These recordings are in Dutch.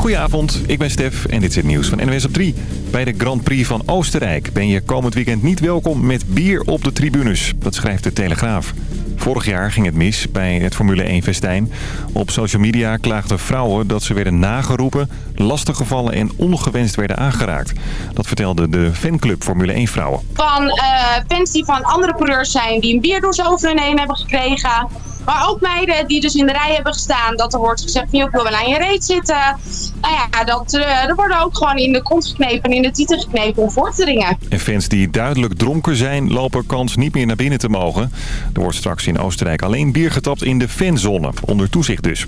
Goedenavond, ik ben Stef en dit is het nieuws van NWS op 3. Bij de Grand Prix van Oostenrijk ben je komend weekend niet welkom met bier op de tribunes. Dat schrijft de Telegraaf. Vorig jaar ging het mis bij het Formule 1-festijn. Op social media klaagden vrouwen dat ze werden nageroepen, lastiggevallen en ongewenst werden aangeraakt. Dat vertelde de fanclub Formule 1-vrouwen. Van uh, fans die van andere coureurs zijn die een bierdoos over hun heen hebben gekregen. Maar ook meiden die dus in de rij hebben gestaan. Dat er wordt gezegd van, ik wil wel aan je reet zitten. Nou ja, dat, uh, er worden ook gewoon in de kont geknepen en in de titel geknepen om voor te. En fans die duidelijk dronken zijn, lopen kans niet meer naar binnen te mogen. Er wordt straks in Oostenrijk alleen bier getapt in de fanzone, onder toezicht dus.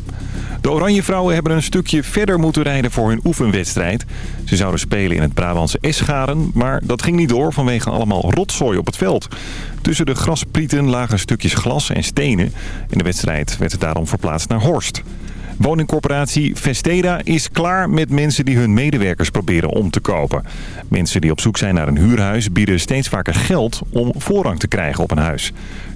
De Oranje Vrouwen hebben een stukje verder moeten rijden voor hun oefenwedstrijd. Ze zouden spelen in het Brabantse Escharen, maar dat ging niet door vanwege allemaal rotzooi op het veld. Tussen de grasprieten lagen stukjes glas en stenen. In de wedstrijd werd daarom verplaatst naar Horst. Woningcorporatie Vesteda is klaar met mensen die hun medewerkers proberen om te kopen. Mensen die op zoek zijn naar een huurhuis bieden steeds vaker geld om voorrang te krijgen op een huis.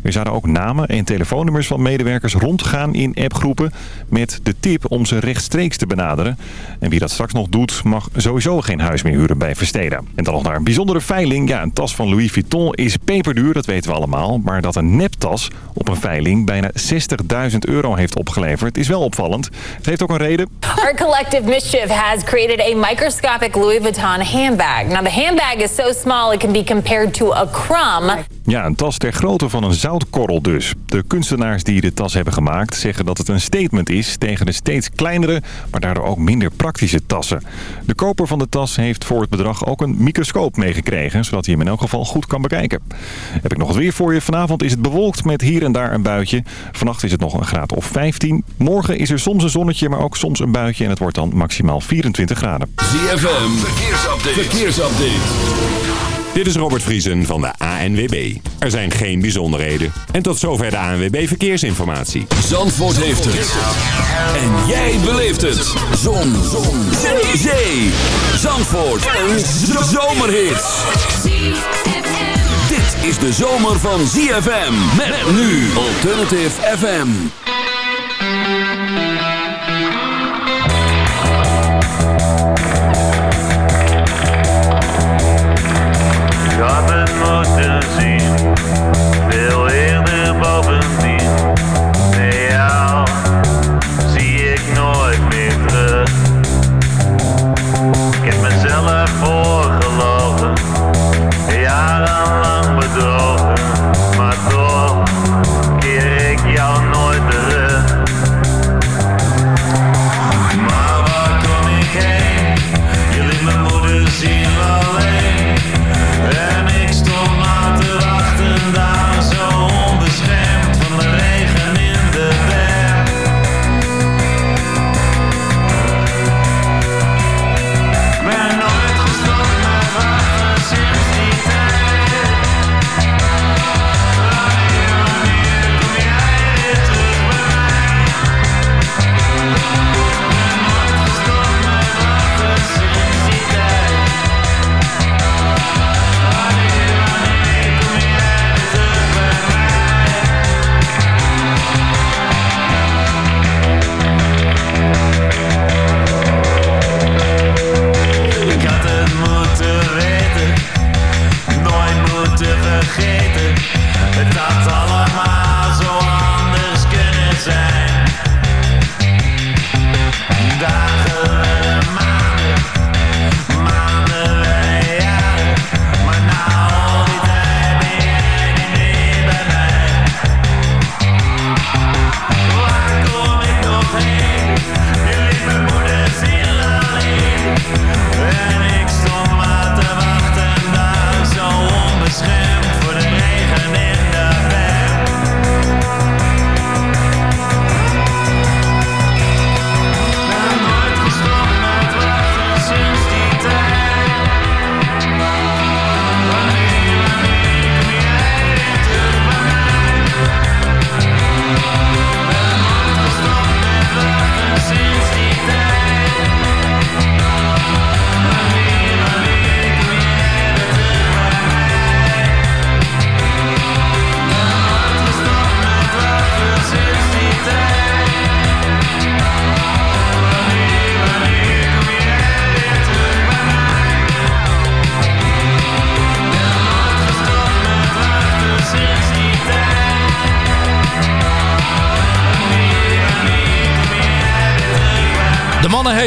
Er zouden ook namen en telefoonnummers van medewerkers rondgaan in appgroepen... met de tip om ze rechtstreeks te benaderen. En wie dat straks nog doet, mag sowieso geen huis meer huren bij Versteda. En dan nog naar een bijzondere veiling. Ja, een tas van Louis Vuitton is peperduur, dat weten we allemaal. Maar dat een neptas op een veiling bijna 60.000 euro heeft opgeleverd... is wel opvallend. Het heeft ook een reden. Our collective mischief has created a microscopic Louis Vuitton handbag. Now the handbag is so small it can be compared to a crumb. Ja, een tas ter grootte van een zoutkorrel dus. De kunstenaars die de tas hebben gemaakt zeggen dat het een statement is tegen de steeds kleinere, maar daardoor ook minder praktische tassen. De koper van de tas heeft voor het bedrag ook een microscoop meegekregen, zodat hij hem in elk geval goed kan bekijken. Heb ik nog wat weer voor je. Vanavond is het bewolkt met hier en daar een buitje. Vannacht is het nog een graad of 15. Morgen is er soms een zonnetje, maar ook soms een buitje en het wordt dan maximaal 24 graden. ZFM, verkeersupdate. verkeersupdate. Dit is Robert Vriesen van de ANWB. Er zijn geen bijzonderheden. En tot zover de ANWB Verkeersinformatie. Zandvoort heeft het. En jij beleeft het. Zon. Zon. Zee. Zandvoort. Een zomerhit. Dit is de zomer van ZFM. Met nu Alternative FM. Moeten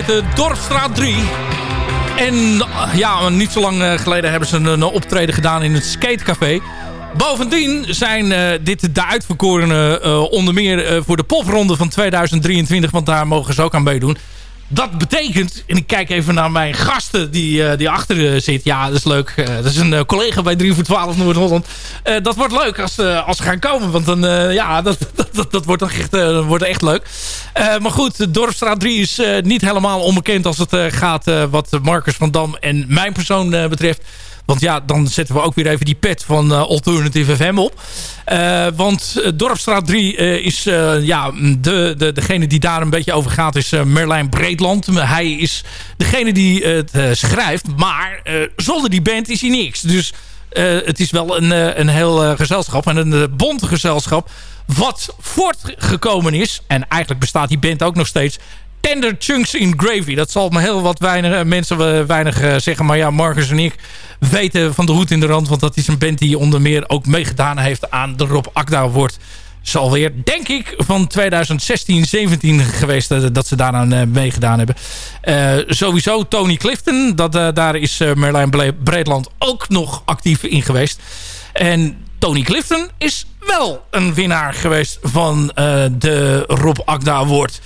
heten Dorpstraat 3. En ja, niet zo lang geleden hebben ze een optreden gedaan in het skatecafé. Bovendien zijn dit de uitverkorenen onder meer voor de popronde van 2023. Want daar mogen ze ook aan meedoen. Dat betekent, en ik kijk even naar mijn gasten die, die achter zit. Ja, dat is leuk. dat is een collega bij 3 voor 12 Noord-Holland. dat wordt leuk als, als ze gaan komen. Want dan, ja, dat, dat, dat, wordt, echt, wordt echt leuk. maar goed, Dorpstraat 3 is niet helemaal onbekend als het gaat wat Marcus van Dam en mijn persoon betreft. Want ja, dan zetten we ook weer even die pet van uh, Alternative FM op. Uh, want uh, Dorpstraat 3 is ja, de, de, degene die daar een beetje over gaat is Merlijn Breedland. Hij is degene die het schrijft. Maar zonder die band is hij niks. Dus het is wel een, een heel gezelschap. En een bonte gezelschap. Wat voortgekomen is. En eigenlijk bestaat die band ook nog steeds Tender Chunks in Gravy. Dat zal me heel wat weinig, eh, mensen eh, weinig uh, zeggen. Maar ja, Marcus en ik weten van de hoed in de rand. Want dat is een band die onder meer ook meegedaan heeft aan de Rob Akda wordt. Is alweer, denk ik, van 2016, 17 geweest uh, dat ze daaraan meegedaan hebben. Sowieso Tony Clifton. Dat, daar is Merlijn Breedland ook nog actief in geweest. En Tony Clifton is wel een winnaar geweest van de Rob Akda Award.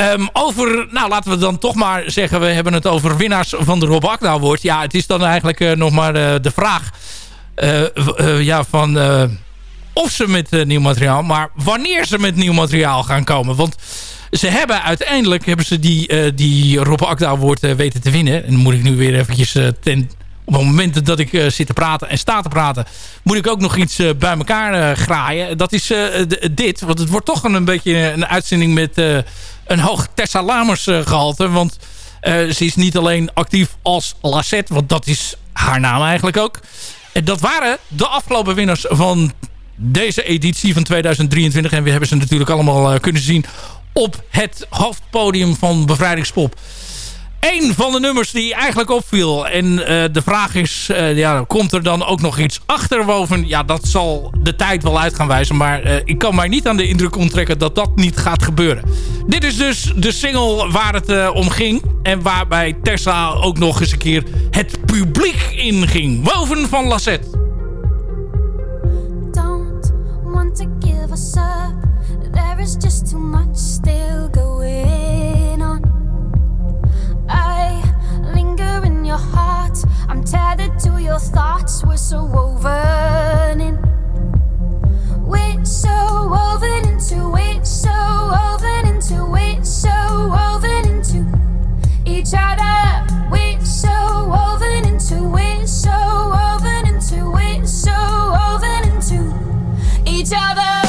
Um, over, nou laten we dan toch maar zeggen... we hebben het over winnaars van de Rob Akda Award. Ja, het is dan eigenlijk uh, nog maar uh, de vraag... Uh, ja, van of ze met nieuw materiaal... maar wanneer ze met nieuw materiaal gaan komen. Want ze hebben uiteindelijk hebben ze die, die Rob Award weten te winnen. En moet ik nu weer eventjes ten op het moment dat ik zit te praten en sta te praten... moet ik ook nog iets bij elkaar uh, graaien. Dat is dit. Want het wordt toch een, een beetje een uitzending met een hoog Tessa Lamers gehalte. Want ze is niet alleen actief als Lassette. Want dat is haar naam eigenlijk ook. En dat waren de afgelopen winnaars van deze editie van 2023. En we hebben ze natuurlijk allemaal kunnen zien op het hoofdpodium van Bevrijdingspop een van de nummers die eigenlijk opviel. En uh, de vraag is, uh, ja, komt er dan ook nog iets achterwoven? Ja, dat zal de tijd wel uit gaan wijzen. Maar uh, ik kan mij niet aan de indruk onttrekken dat dat niet gaat gebeuren. Dit is dus de single waar het om ging. En waarbij Tessa ook nog eens een keer het publiek in ging. Woven van Lassette. Don't want to give us up. There is just too much still your heart. I'm tethered to your thoughts. We're so woven in. We're so woven into it, so woven into it, so woven into each other. We're so woven into it, so woven into it, so woven into each other.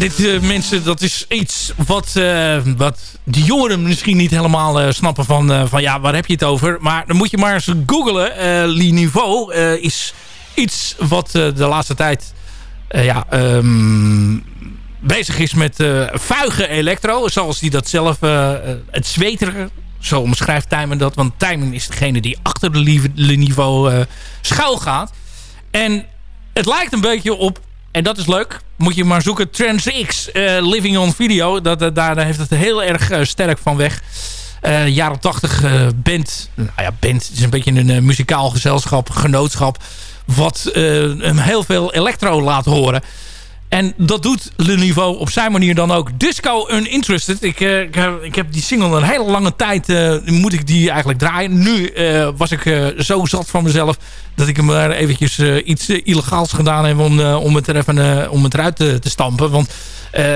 Dit eh, mensen, dat is iets wat, eh, wat de jongeren misschien niet helemaal eh, snappen van, van ja, waar heb je het over? Maar dan moet je maar eens googlen. Li Niveau eh, is iets wat de laatste tijd ja, ehm, bezig is met vuige elektro. Zoals hij dat zelf, het zweterige, zo omschrijft Tijmen dat. Want Tijmen is degene die achter de Niveau schuil gaat. En het lijkt een beetje op, en dat is leuk, moet je maar zoeken, Trans X, eh, Living on Video. Dat, dat- daar heeft het heel erg eh, sterk van weg. Eh jaren 80 eh, band, nou ja, band, het is een beetje een eh, muzikaal gezelschap, genootschap, wat eh, hem heel veel electro laat horen. En dat doet Le Niveau op zijn manier dan ook. Disco Uninterested. Ik, eh, ik, heb, die single een hele lange tijd... eh, moet ik die eigenlijk draaien. Nu eh, was ik zo zat van mezelf... dat ik hem maar eventjes iets illegaals gedaan heb... om, om het er even om het eruit te, te stampen. Want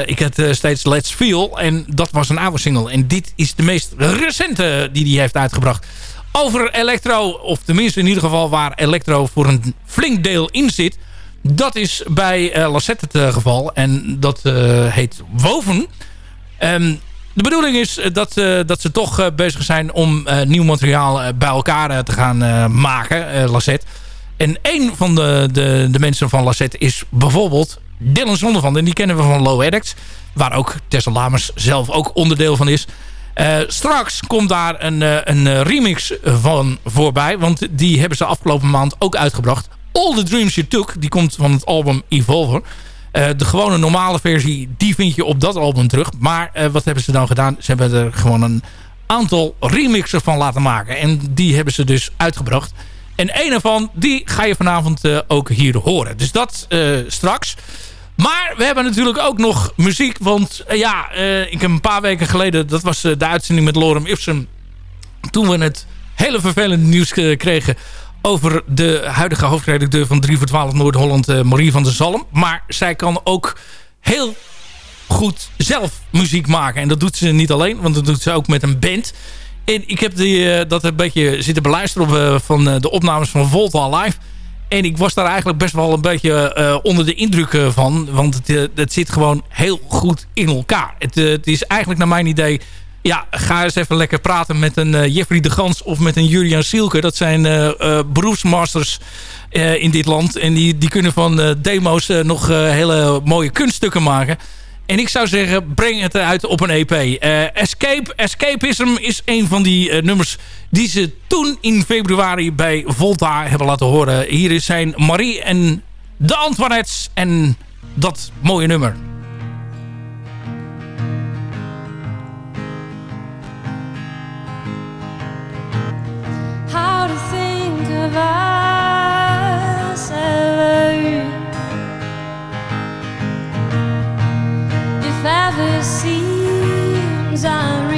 ik had steeds Let's Feel. En dat was een oude single. En dit is de meest recente die hij heeft uitgebracht. Over electro. Of tenminste in ieder geval waar electro voor een flink deel in zit... Dat is bij eh Lassette het eh, geval. En dat eh, heet Woven. Ehm, de bedoeling is dat, dat ze toch bezig zijn om nieuw materiaal bij elkaar te gaan maken, Lassette. En een van de, de, de mensen van Lassette is bijvoorbeeld Dylan Zondervan. En die kennen we van Low Addicts. Waar ook Tessa Lamers zelf ook onderdeel van is. Straks komt daar een, een remix van voorbij. Want die hebben ze afgelopen maand ook uitgebracht. All the Dreams You Took. Die komt van het album Evolver. Eh, de gewone normale versie, die vind je op dat album terug. Maar eh, wat hebben ze dan gedaan? Ze hebben er gewoon een aantal remixen van laten maken. En die hebben ze dus uitgebracht. En een ervan, die ga je vanavond eh, ook hier horen. Dus dat straks. Maar we hebben natuurlijk ook nog muziek. Want ja, ik heb een paar weken geleden... dat was de uitzending met Lorem Ipsum. Toen we het hele vervelende nieuws kregen... over de huidige hoofdredacteur van 3 voor 12 Noord-Holland... eh, Marie van der Zalm. Maar zij kan ook heel goed zelf muziek maken. En dat doet ze niet alleen, want dat doet ze ook met een band. En ik heb die, eh, dat een beetje zitten beluisteren op, eh, van de opnames van Volta Live. En ik was daar eigenlijk best wel een beetje onder de indruk van. Want het, het zit gewoon heel goed in elkaar. Het, het is eigenlijk naar mijn idee... Ja, ga eens even lekker praten met een eh, Jeffrey de Gans of met een Julian Sielke. Dat zijn eh, eh, beroepsmasters in dit land. En die, die kunnen van demo's nog hele mooie kunststukken maken. En ik zou zeggen, breng het uit op een EP. Eh, Escape, Escapism is een van die nummers die ze toen in februari bij Volta hebben laten horen. Hier zijn Marie en de Antoinettes en dat mooie nummer. Of us ever if ever seems unreal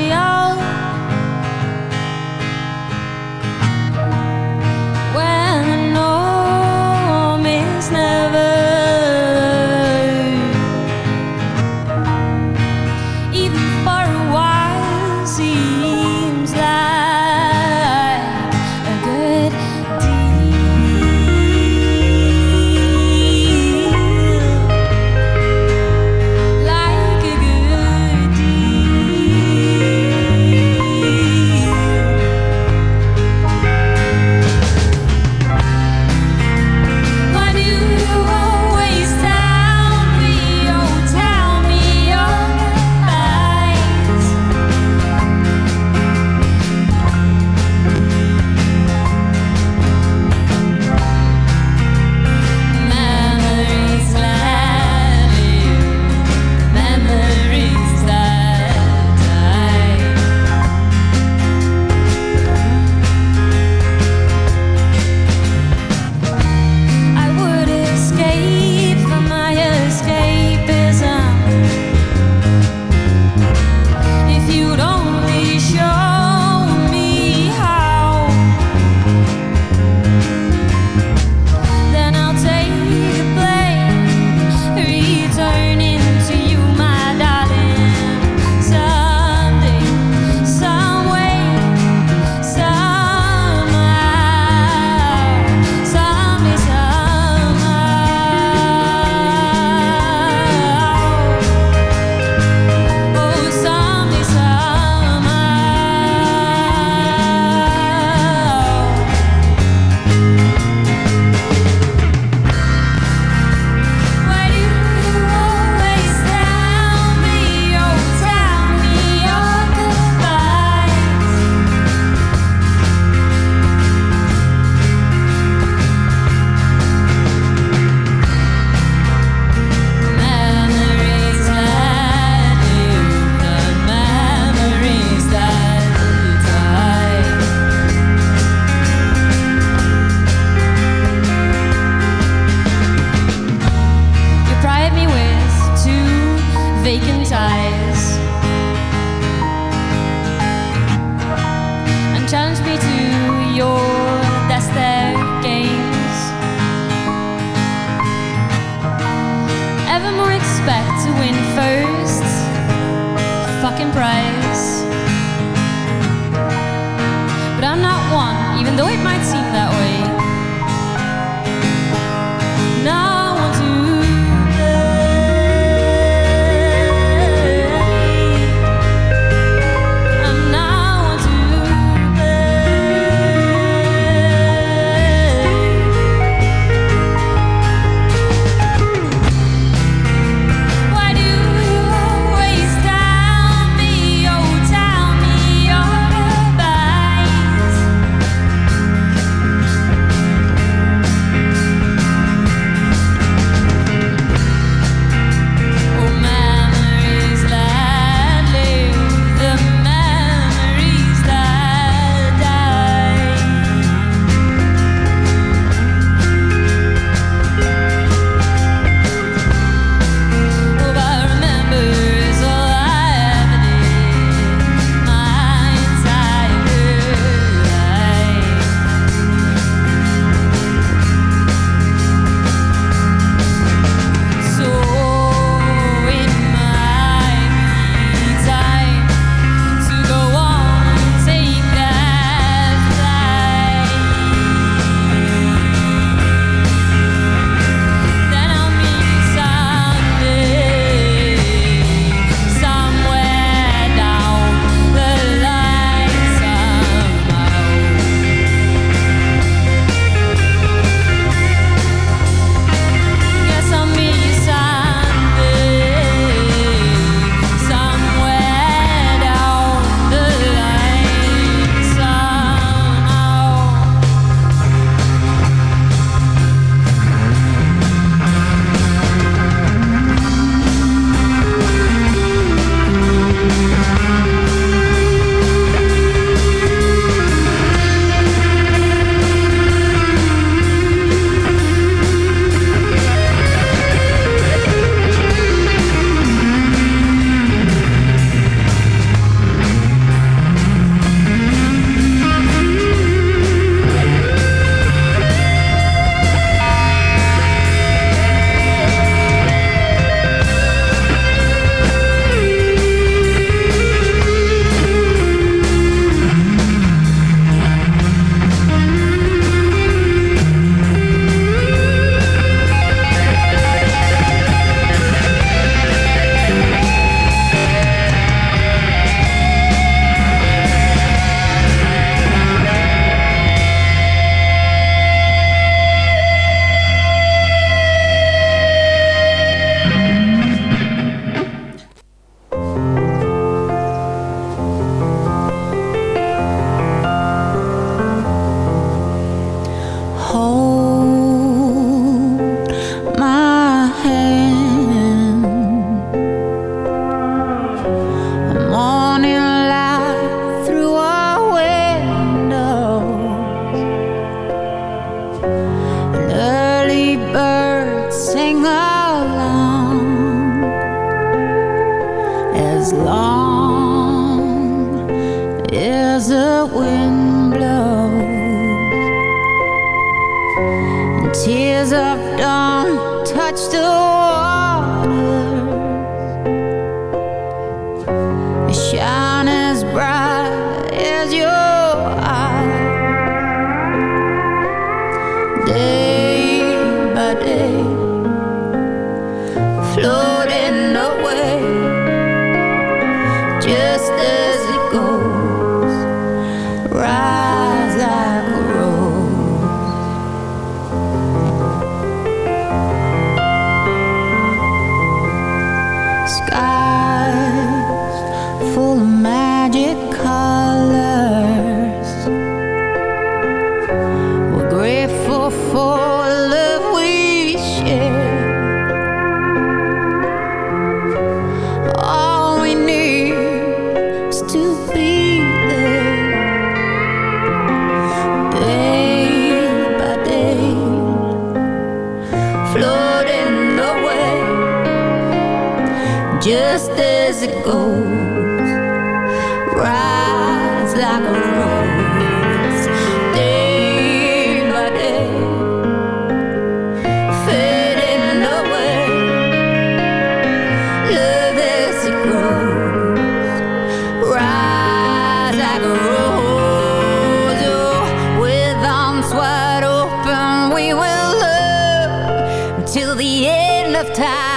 time.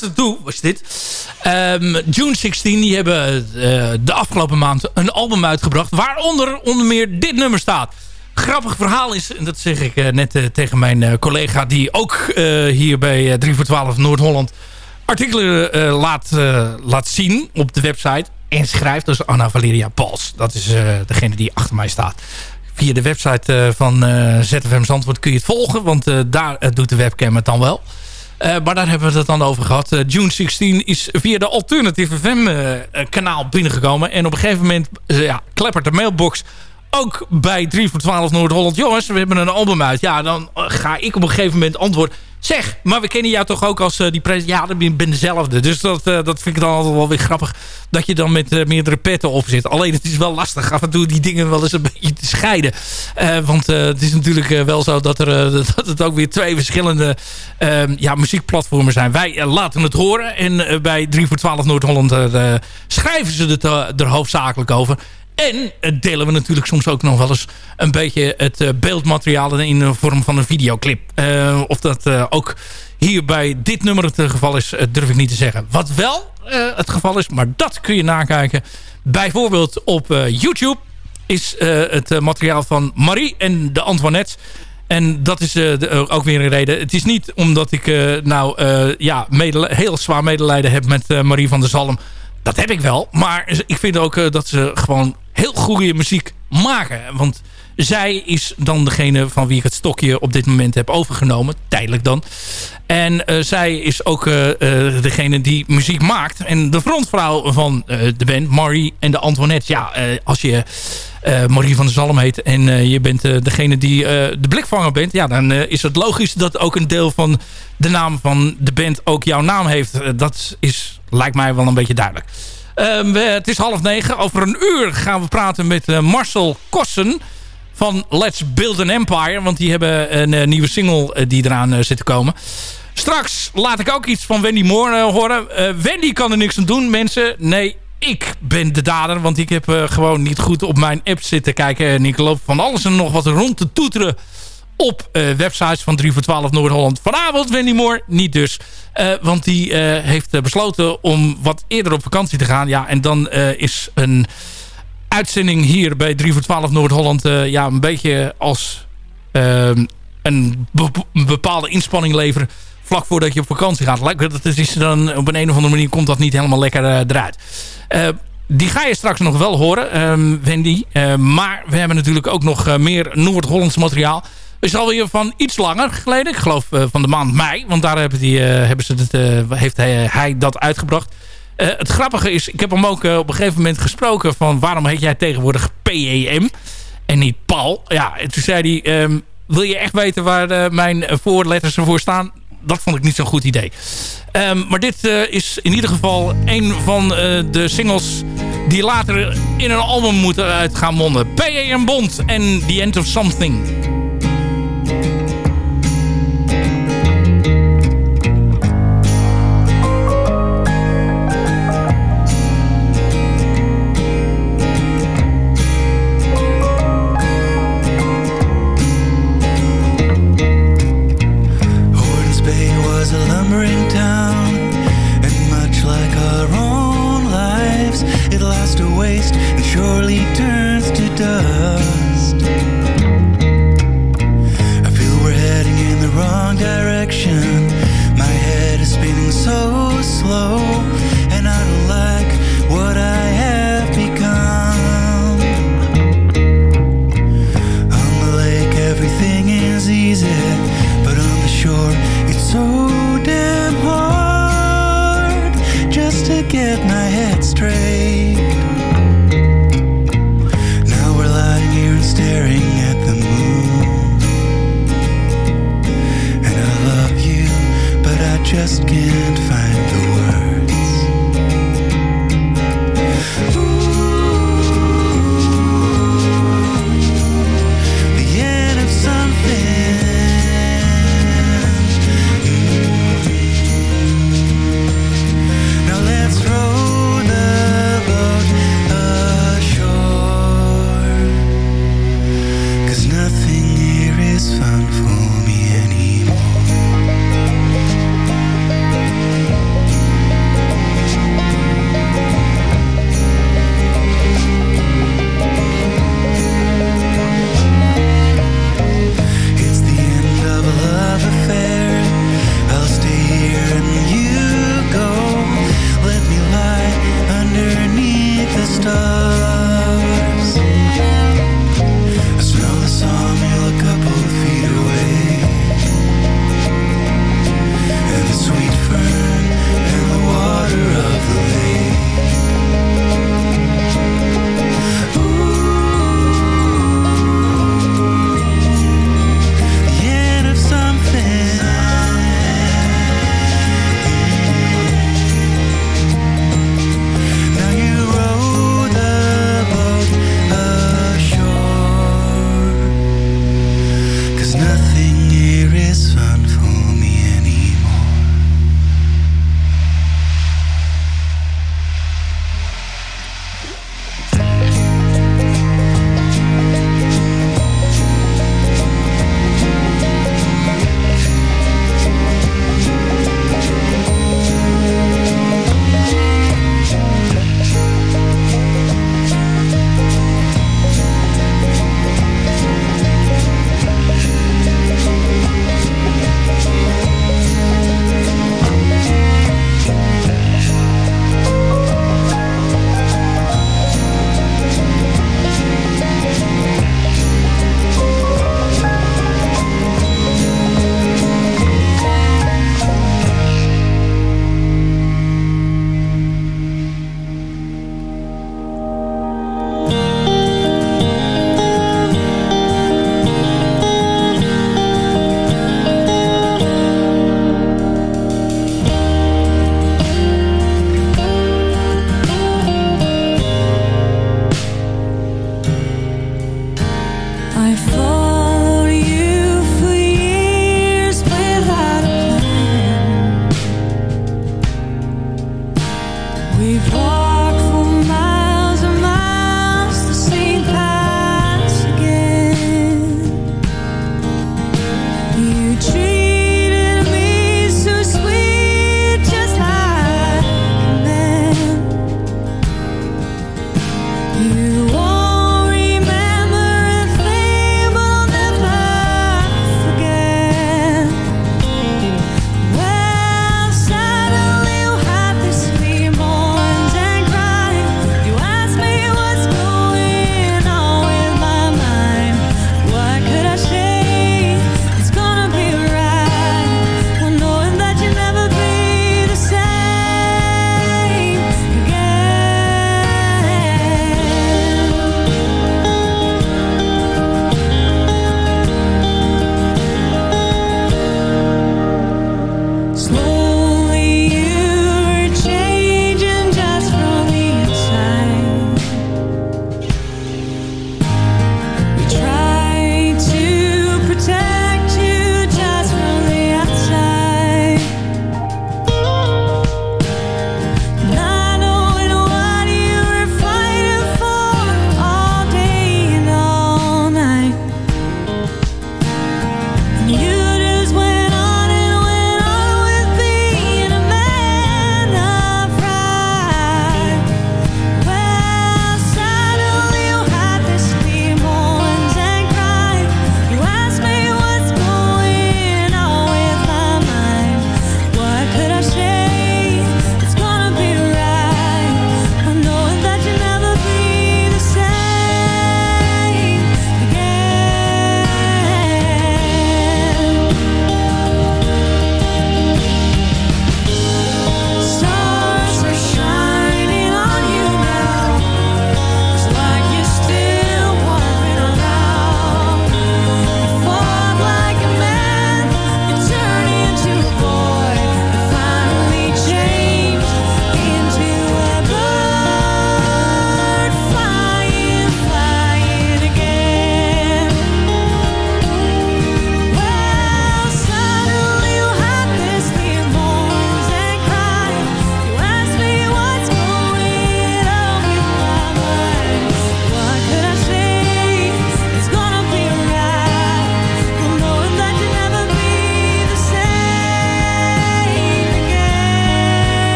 Laatste toe was dit. Ehm, June 16, die hebben eh, de afgelopen maand een album uitgebracht. Waaronder onder meer dit nummer staat. Grappig verhaal is, en dat zeg ik eh, net eh, tegen mijn collega... die ook hier bij eh, 3 voor 12 Noord-Holland artikelen laat, laat zien op de website. En schrijft, is Anna Valeria Pals. Dat is degene die achter mij staat. Via de website van ZFM Zandvoort kun je het volgen. Want daar doet de webcam het dan wel. Eh, maar daar hebben we het dan over gehad. Eh, June 16 is via de Alternative FM eh, eh, kanaal binnengekomen. En op een gegeven moment ja, kleppert de mailbox ook bij 3 voor 12 Noord-Holland. Jongens, we hebben een album uit. Ja, dan ga ik op een gegeven moment antwoorden. Zeg, maar we kennen jou toch ook als eh, die pres... Ja, ik ben dezelfde. Dus dat, eh, dat vind ik dan altijd wel weer grappig. Dat je dan met eh, meerdere petten op zit. Alleen het is wel lastig af en toe die dingen wel eens een beetje te scheiden. Want het is natuurlijk wel zo dat, er, dat het ook weer twee verschillende eh, ja, muziekplatformen zijn. Wij laten het horen. En bij 3 voor 12 Noord-Holland schrijven ze het er hoofdzakelijk over. En eh, delen we natuurlijk soms ook nog wel eens een beetje het eh, beeldmateriaal in de vorm van een videoclip. Eh, of dat ook hier bij dit nummer het geval is, durf ik niet te zeggen. Wat wel het geval is, maar dat kun je nakijken. Bijvoorbeeld op YouTube is het materiaal van Marie en de Antoinette. En dat is ook weer een reden. Het is niet omdat ik nou ja, heel zwaar medelijden heb met Marie van der Zalm. Dat heb ik wel. Maar ik vind ook eh, dat ze gewoon heel goede muziek maken. Want zij is dan degene van wie ik het stokje op dit moment heb overgenomen. Tijdelijk dan. En eh, zij is ook eh, eh, degene die muziek maakt. En de frontvrouw van de band, Marie en de Antoinette. Ja, als je Marie van der Zalm heet en je bent degene die de blikvanger bent. Ja, dan is het logisch dat ook een deel van de naam van de band ook jouw naam heeft. Dat is, lijkt mij wel een beetje duidelijk. Ehm, het is half negen. Over een uur gaan we praten met Marcel Kossen van Let's Build an Empire. Want die hebben een eh, nieuwe single eh, die eraan eh, zit te komen. Straks laat ik ook iets van Wendy Moore horen. Wendy kan er niks aan doen, mensen. Nee, ik ben de dader. Want ik heb gewoon niet goed op mijn app zitten kijken. En ik loop van alles en nog wat rond te toeteren op websites van 3 voor 12 Noord-Holland. Vanavond Wendy Moore, niet dus. Want die heeft besloten om wat eerder op vakantie te gaan. Ja, en dan is een uitzending hier bij 3 voor 12 Noord-Holland... eh, ja, een beetje als ehm, een be- een bepaalde inspanning leveren... vlak voordat je op vakantie gaat. Dat is dan, op een, een of andere manier komt dat niet helemaal lekker eh, eruit. Eh, die ga je straks nog wel horen, ehm, Wendy. Maar we hebben natuurlijk ook nog meer Noord-Hollands materiaal. Is alweer van iets langer geleden. Ik geloof van de maand mei. Want daar hebben, die, hebben ze het, heeft hij dat uitgebracht. Eh, het grappige is, ik heb hem ook eh, op een gegeven moment gesproken... van waarom heet jij tegenwoordig PEM en niet Paul? Ja, en toen zei hij... ehm, wil je echt weten waar eh, mijn voorletters ervoor staan? Dat vond ik niet zo'n goed idee. Ehm, maar dit is in ieder geval een van de singles... die later in een album moeten uit gaan monden. PEM Bond en The End of Something.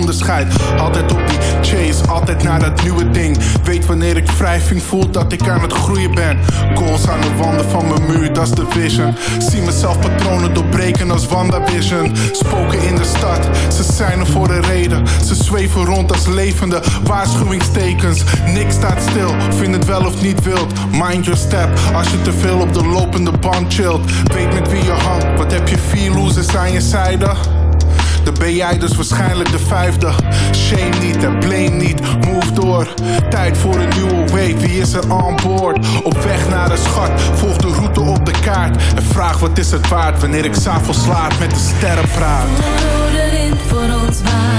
Onderscheidt. Altijd op die chase, altijd naar dat nieuwe ding. Weet wanneer ik wrijving voel dat ik aan het groeien ben. Goals aan de wanden van mijn muur, dat is de vision. Zie mezelf patronen doorbreken als WandaVision. Spoken in de stad, ze zijn er voor een reden. Ze zweven rond als levende waarschuwingstekens. Niks staat stil, vind het wel of niet wild. Mind your step, als je te veel op de lopende band chillt. Weet met wie je hangt, wat heb je vier losers aan je zijde? Ben jij dus waarschijnlijk de vijfde. Shame niet en blame niet, move door. Tijd voor een nieuwe wave, wie is er on board? Op weg naar de schat, volg de route op de kaart. En vraag wat is het waard wanneer ik s'avonds laat met de sterren praat. Voor ons waait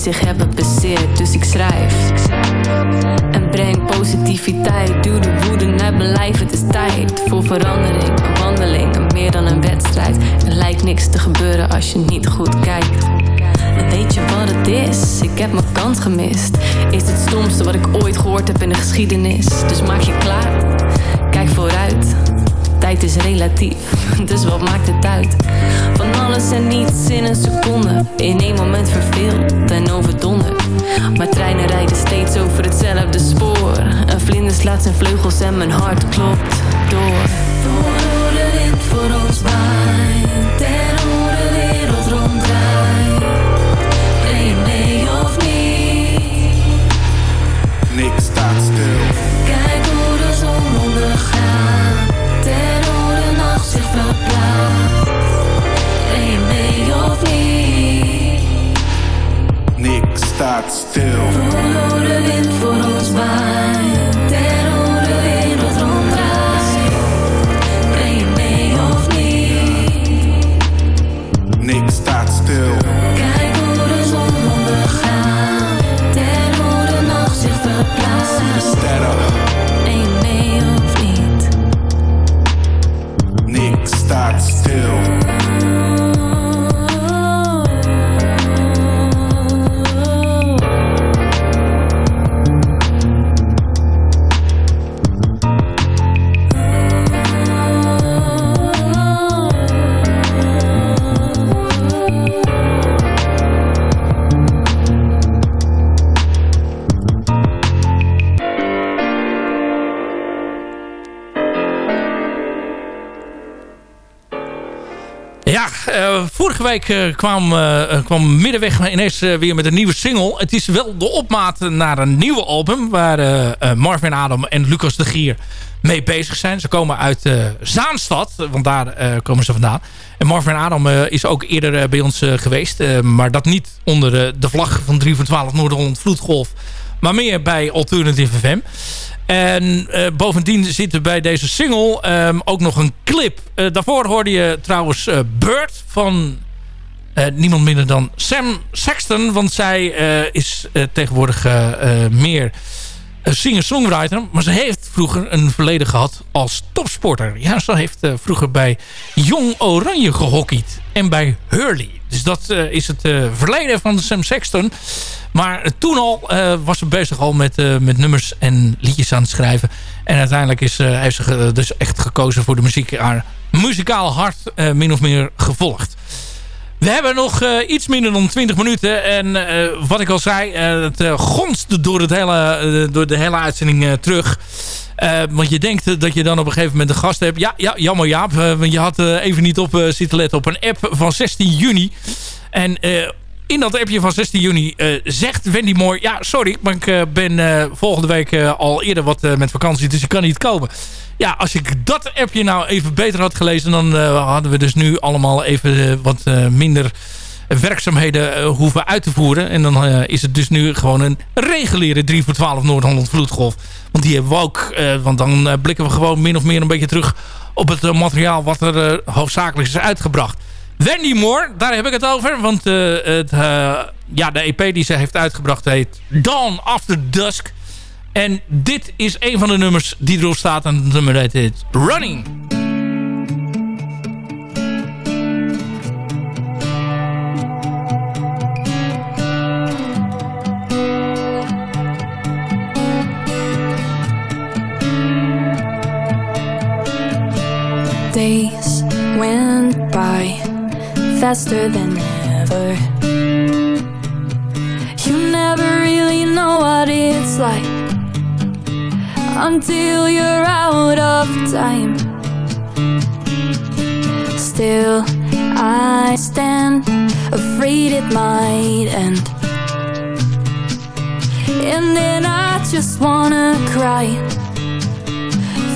zich hebben bezeerd, dus ik schrijf. En breng positiviteit, duw de woede naar mijn lijf. Het is tijd voor verandering, een wandeling, en meer dan een wedstrijd. Er lijkt niks te gebeuren als je niet goed kijkt. Weet je wat het is? Ik heb mijn kans gemist. Is het stomste wat ik ooit gehoord heb in de geschiedenis. Dus maak je klaar, kijk vooruit. Tijd is relatief, dus wat maakt het uit? Alles en niets in een seconde. In één moment verveeld en overdonderd. Maar treinen rijden steeds over hetzelfde spoor. Een vlinder slaat zijn vleugels en mijn hart klopt door. Hoe de wind voor ons waait staat stil. Vorige week eh, kwam, eh, kwam Middenweg ineens eh, weer met een nieuwe single. Het is wel de opmaat naar een nieuwe album... waar eh, eh, Marvin Adam en Lucas de Gier mee bezig zijn. Ze komen uit eh, Zaanstad, want daar eh, komen ze vandaan. En Marvin Adam eh, is ook eerder eh, bij ons eh, geweest. eh, maar dat niet onder eh, de vlag van 3 voor 12 Noord-Holland Vloedgolf... maar meer bij Alternative FM. En eh, bovendien zit er bij deze single ehm, ook nog een clip. Eh, daarvoor hoorde je trouwens eh, Bird van niemand minder dan Sam Sexton. Want zij is tegenwoordig meer singer-songwriter. Maar ze heeft vroeger een verleden gehad als topsporter. Ja, ze heeft vroeger bij Jong Oranje gehockeyd. En bij Hurley. Dus dat eh, is het eh, verleden van Sam Sexton. Maar toen al eh, was ze bezig al met, met nummers en liedjes aan het schrijven. En uiteindelijk is, heeft ze dus echt gekozen voor de muziek. Haar muzikaal hart min of meer gevolgd. We hebben nog iets minder dan 20 minuten. En wat ik al zei, het gonst door, het hele, door de hele uitzending terug. Eh, want je denkt dat je dan op een gegeven moment een gast hebt. Ja, ja jammer Jaap. eh, want je had eh, even niet op zitten letten op een app van 16 juni. En in dat appje van 16 juni zegt Wendy Moore... Ja, sorry, maar ik ben volgende week al eerder wat met vakantie. Dus ik kan niet komen. Ja, als ik dat appje nou even beter had gelezen... dan hadden we dus nu allemaal even wat minder werkzaamheden eh, hoeven uit te voeren. En dan eh, is het dus nu gewoon een reguliere 3 voor 12 Noord-Holland vloedgolf. Want die hebben we ook. eh, want dan blikken we gewoon min of meer een beetje terug op het materiaal wat er hoofdzakelijk is uitgebracht. Wendy Moore, daar heb ik het over. Want het, ja, de EP die ze heeft uitgebracht heet Dawn After Dusk. En dit is een van de nummers die erop staat. En het nummer heet Running. Faster than ever. You never really know what it's like until you're out of time. Still, I stand afraid it might end. And then I just wanna cry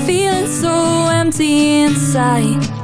feeling so empty inside.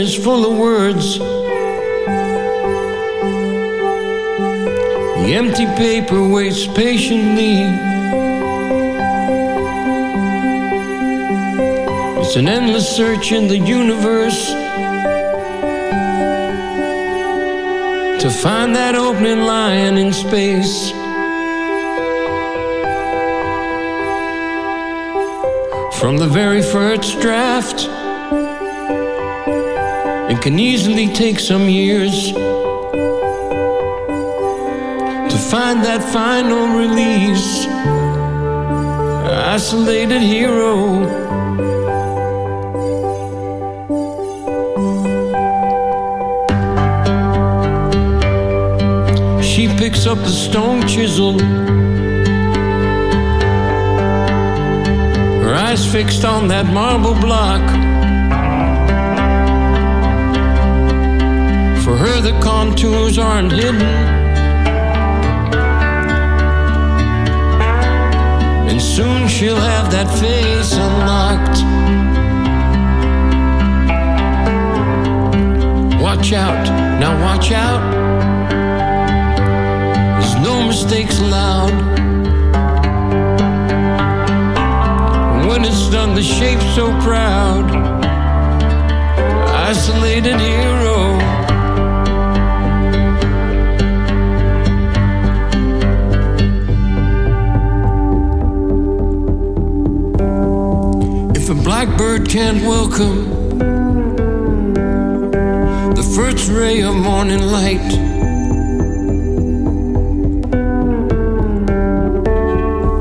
is full of words. The empty paper waits patiently. It's an endless search in the universe to find that opening lying in space. From the very first draft, can easily take some years to find that final release. Isolated hero. She picks up the stone chisel. Her eyes fixed on that marble block. Her, the contours aren't hidden. And soon she'll have that face unlocked. Watch out, now watch out. There's no mistakes allowed. When it's done, the shape's so proud. Isolated hero. Can't welcome the first ray of morning light,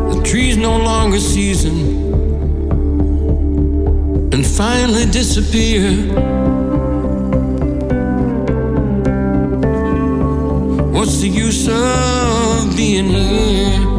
the trees no longer season and finally disappear. What's the use of being here?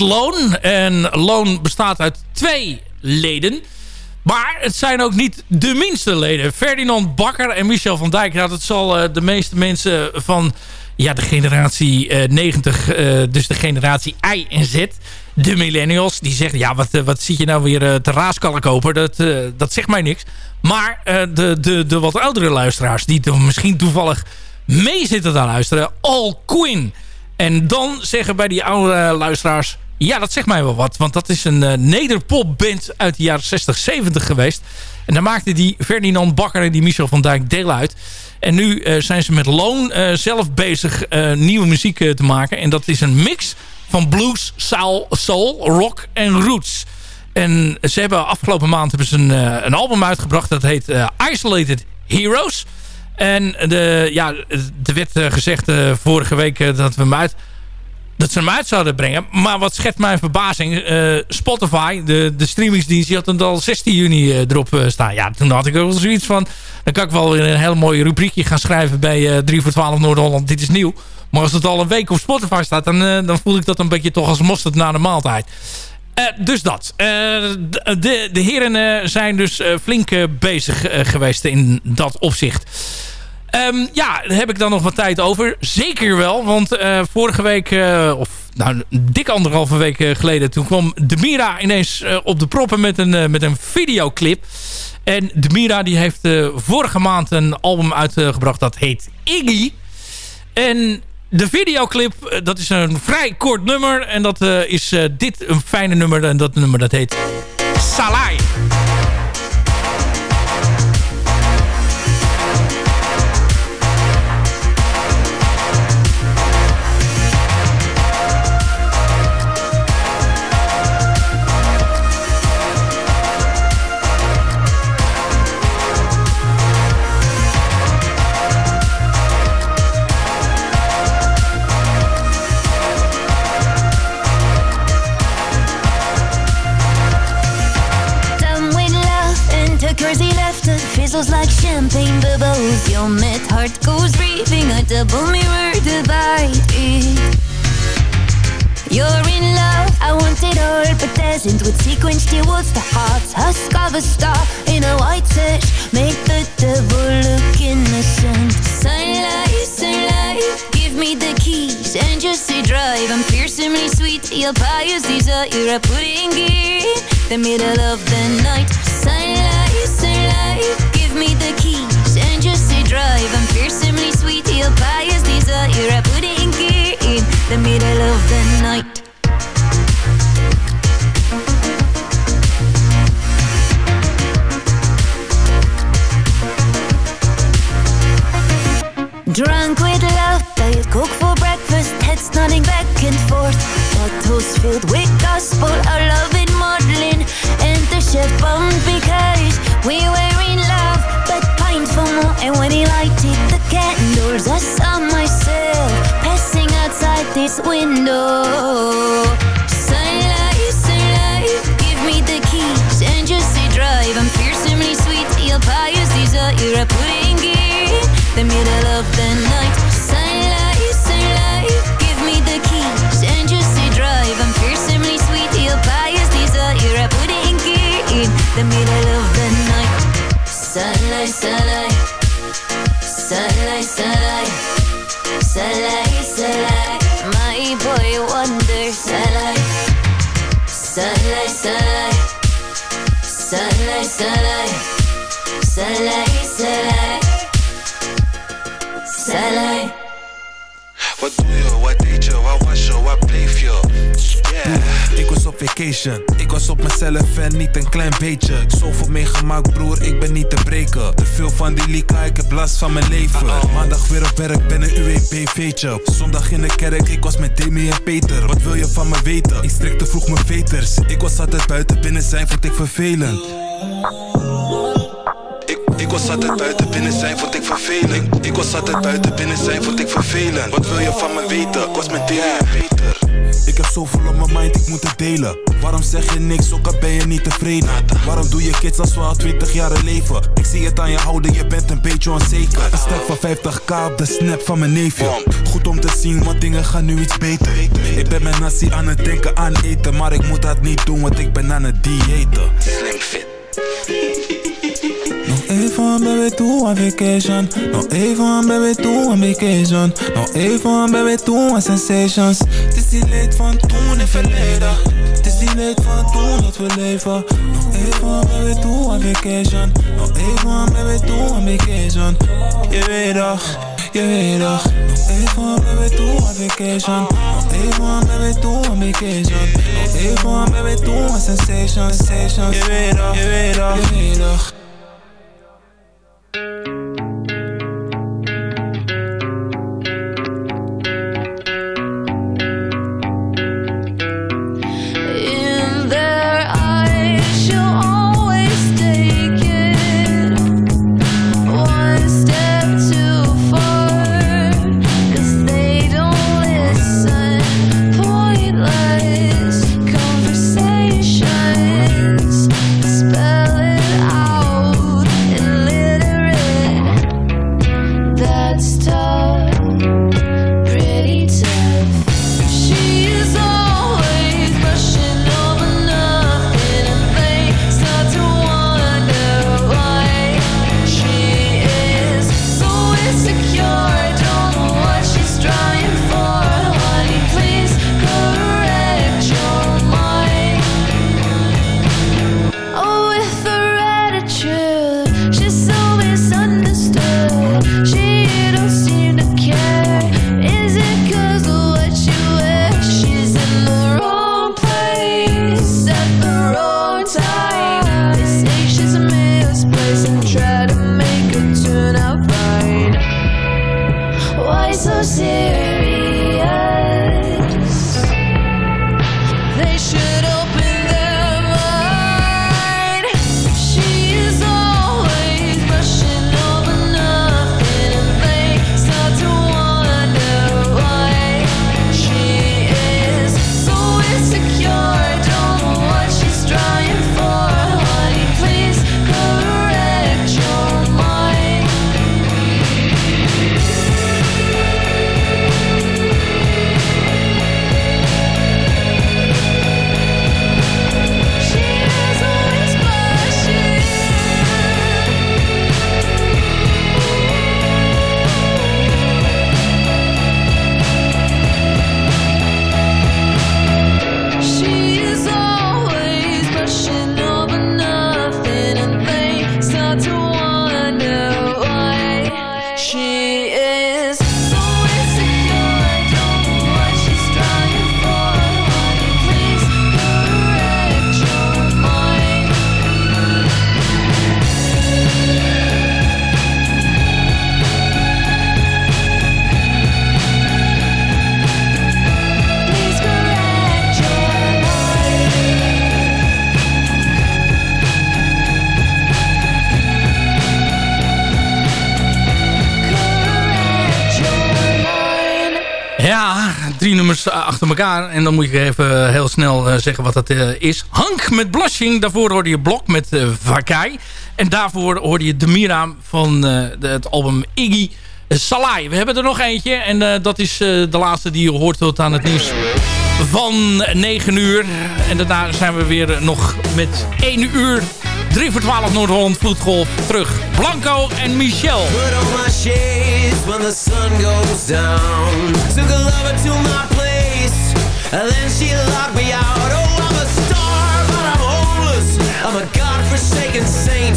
Is Loon. En Loon bestaat uit twee leden. Maar het zijn ook niet de minste leden. Ferdinand Bakker en Michel van Dijk. Nou, dat zal eh, de meeste mensen van ja, de generatie eh, 90, eh, dus de generatie I en Z, de millennials, die zeggen, ja, wat, eh, wat zit je nou weer eh, te raaskallen kopen? Dat, eh, dat zegt mij niks. Maar eh, de, de, de wat oudere luisteraars, die misschien toevallig mee zitten te luisteren, All Queen. En dan zeggen bij die oude luisteraars... Ja, dat zegt mij wel wat. Want dat is een uh, nederpopband uit de jaren 60, 70 geweest. En daar maakten die Ferdinand Bakker en die Michel van Dijk deel uit. En nu uh, zijn ze met Loon uh, zelf bezig nieuwe muziek te maken. En dat is een mix van blues, soul, soul rock en roots. En ze hebben afgelopen maand hebben ze een, een album uitgebracht. Dat heet Isolated Heroes. En de, ja, er werd gezegd vorige week dat we hem uit dat ze hem uit zouden brengen. Maar wat schetst mijn verbazing. Uh, Spotify, de, de streamingsdienst, die had het al 16 juni uh, erop uh, staan. Ja, toen had ik ook zoiets van... Dan kan ik wel weer een heel mooi rubriekje gaan schrijven bij 3 voor 12 Noord-Holland. Dit is nieuw. Maar als het al een week op Spotify staat... dan, dan voel ik dat een beetje toch als mosterd na de maaltijd. dus dat. de, de heren zijn dus flink bezig geweest in dat opzicht. Um, ja, heb ik dan nog wat tijd over. Zeker wel, want uh, vorige week, uh, of nou, dik anderhalve week uh, geleden... toen kwam de Mira ineens op de proppen met een, met een videoclip. En de Mira die heeft vorige maand een album uitgebracht dat heet Iggy. En de videoclip, dat is een vrij kort nummer. En dat is dit een fijne nummer. En dat nummer dat heet Salai. Champagne bubbles. Your mad heart goes raving, a double mirror divide it. You're in love, I want it all, but doesn't with sequence towards the heart. Husk of a star in a white sash, make the devil look innocent. Sunlight, sunlight, give me the keys and just say drive. I'm fearsomely sweet, your pious desire, I put in gear. The middle of the night, sunlight, sunlight, give me the keys drive. I'm fearsomely sweet, your pious desire, I put it in gear. In the middle of the night. Drunk with love, diet coke for breakfast, heads nodding back and forth. Bottles filled with gospel. Our love and modeling. Enter chef bum because we were for more. And when he lighted the candles, I saw myself passing outside this window. Sunlight, sunlight, give me the keys and just say drive. I'm fearsomely sweet, your pious desire. I put in gear, the middle of the night. Give me the keys and just drive. I'm sweet, your pious desire. I put in the middle of. Sunlight, sunlight, sunlight, sunlight, sunlight, sunlight. My boy wonder. Sunlight, sunlight, sunlight, sunlight, sunlight, sunlight, sunlight, sunlight. Wat doe je, wat eet je, waar was je, waar bleef je? Yeah. Ik was op vacation, ik was op mezelf en niet een klein beetje. Ik zoveel meegemaakt, broer, ik ben niet te breken. Te veel van die lika, ik heb last van mijn leven. Maandag weer op werk, ben een UWB-veetje. Zondag in de kerk, ik was met Demi en Peter. Wat wil je van me weten? Ik strikte vroeg mijn veters. Ik was altijd buiten, binnen zijn vond ik vervelend. Ik, was altijd buiten, binnen zijn vond ik vervelend. Ik was altijd buiten, binnen zijn vond ik vervelend. Wat wil je van me weten? Ik was met Demi en Peter. Ik heb zoveel op mijn mind, ik moet het delen. Waarom zeg je niks, ook al ben je niet tevreden? Waarom doe je kids als we al 20 jaar leven? Ik zie het aan je houden, je bent een beetje onzeker. Een stack van 50k op de snap van mijn neefje. Goed om te zien, want dingen gaan nu iets beter. Ik ben mijn nasi aan het denken aan eten, maar ik moet dat niet doen, want ik ben aan het diëten. Slim fit. Even baby toe on vacation. Nog even baby toe on vacation. Nog even baby toe on sensations. Het is die leed van toen en verleden. Het is die leed van toen dat we leven. Nog even baby toe on vacation. Nog even baby toe on vacation. Je weet toch, je weet toch. Nog even baby toe on vacation. Nog even baby toe on vacation. Nog even baby toe on sensations. Je weet toch, je weet toch, je weet toch eh, achter elkaar. En dan moet je even heel snel eh, zeggen wat dat eh, is. Hank met Blushing. Daarvoor hoorde je Blok met eh Vakai. En daarvoor hoorde je Demira van het album Iggy Salai. We hebben er nog eentje. En dat is de laatste die je hoort tot aan het nieuws van 9 uur. En daarna zijn we weer nog met 1 uur. 3 voor 12 Noord-Holland Vloedgolf terug. Blanco en Michel. And then she locked me out. Oh, I'm a star, but I'm homeless. I'm a godforsaken saint.